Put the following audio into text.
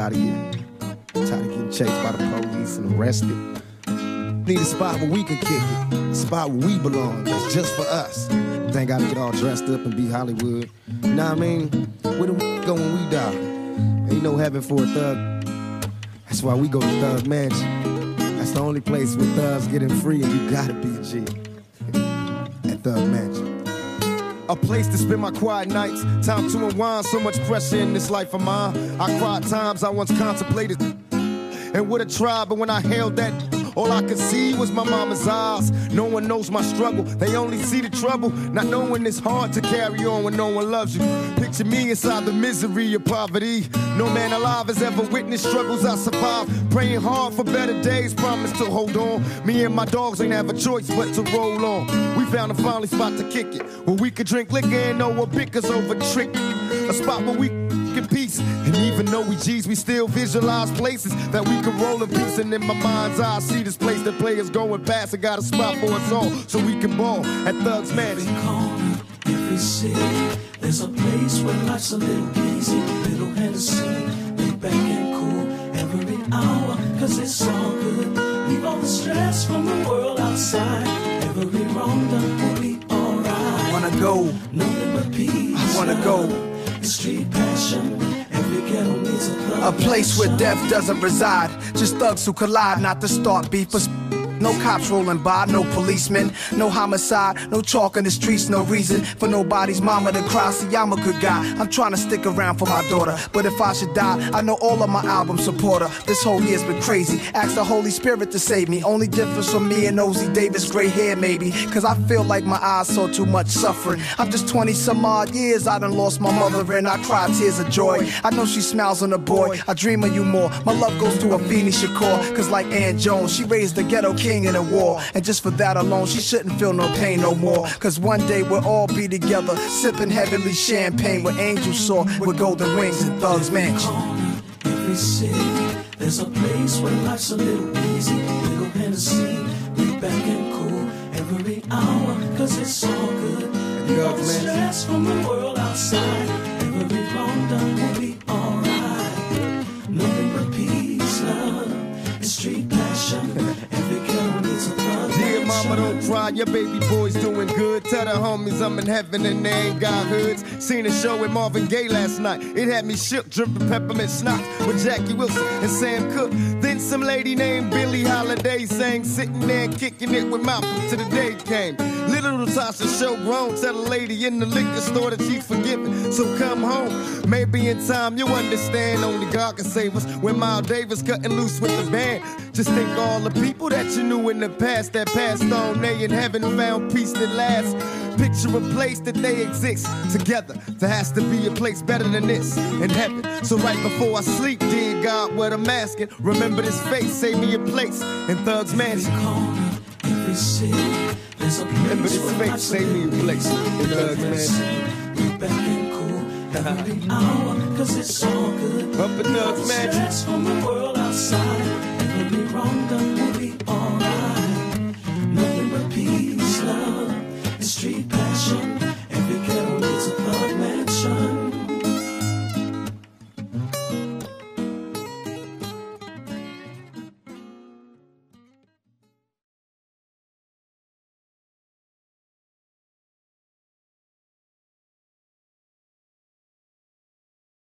tired of getting, tired of getting chased by the police and arrested. Need a spot where we can kick it, a spot where we belong. That's just for us. Ain't gotta get all dressed up and be Hollywood. You know what I mean? Where the we go when we die? Ain't no heaven for a thug. That's why we go to Thug Mansion. That's the only place where thugs getting free and you gotta be a G. At Thug Mansion. A place to spend my quiet nights. Time to unwind. So much pressure in this life of mine. I cried times I once contemplated and would have tried, but when I held that, all I could see was my mama's eyes. No one knows my struggle, they only see the trouble. Not knowing it's hard to carry on when no one loves you. Picture me inside the misery of poverty. No man alive has ever witnessed struggles I survived. Praying hard for better days, promise to hold on. Me and my dogs ain't have a choice but to roll on. We found a finally spot to kick it, where we could drink liquor and no one bickers over trick. A spot where we in peace. And even though we G's, we still visualize places that we can roll in peace. And in my mind's eye, I see this place that players going past. I got a spot for us all so we can ball at Thugs Mansion. Every corner, every city, there's a place where life's a little easy, little Hennessy, lay back and cool every hour, cause it's all good. Leave all the stress from the world outside, every wrong done will be alright. Wanna go, Nothing but peace. I wanna go. Street passion, A place where death doesn't reside. Just thugs who collide, not to start beef. But no cops rolling by, no policemen, no homicide, no chalk in the streets, no reason for nobody's mama to cry. See, I'm a good guy. I'm trying to stick around for my daughter. But if I should die, I know all of my album support her. This whole year's been crazy. Ask the Holy Spirit to save me. Only difference from me and Ossie Davis, gray hair maybe. Cause I feel like my eyes saw too much suffering. I'm just 20 some odd years, I done lost my mother and I cry tears of joy. I know she smiles on a boy, I dream of you more. My love goes to Afeni Shakur, cause like Ann Jones, she raised the ghetto king in a war. And just for that alone, she shouldn't feel no pain no more. Cause one day we'll all be together, sipping heavenly champagne with angels soar with golden wings and thugs mansion. every city, there's a place where life's a little easy, little Hennessy, lay back and cool every hour, cause it's all good. Leave all the stress from the world outside, every wrong done will be alright. Nothing but peace, love, and street cry, your baby boy's doing good. Tell the homies I'm in heaven and they ain't got hoods. Seen a show with Marvin Gaye last night. It had me shook, dripping peppermint schnapps with Jackie Wilson and Sam Cooke. Some lady named Billie Holiday sang, sitting there kicking it with Malcolm till the day came. Little Latasha show grown, tell the lady in the liquor store that she's forgiven. So come home, maybe in time you'll understand. Only God can save us. When Miles Davis cutting loose with the band, just think all the people that you knew in the past that passed on. They in heaven found peace that lasts. Picture a place that they exist together. There has to be a place better than this in heaven. So right before I sleep, dear God, what I'm asking, remember this face, save me a place in Thugs Mansion. every city, there's a Remember place this where face, save me a place in Thugs lay back and cool every hour, cause it's all good. Up in Thugs Mansion. stress from the world outside, every wrong done will be alright.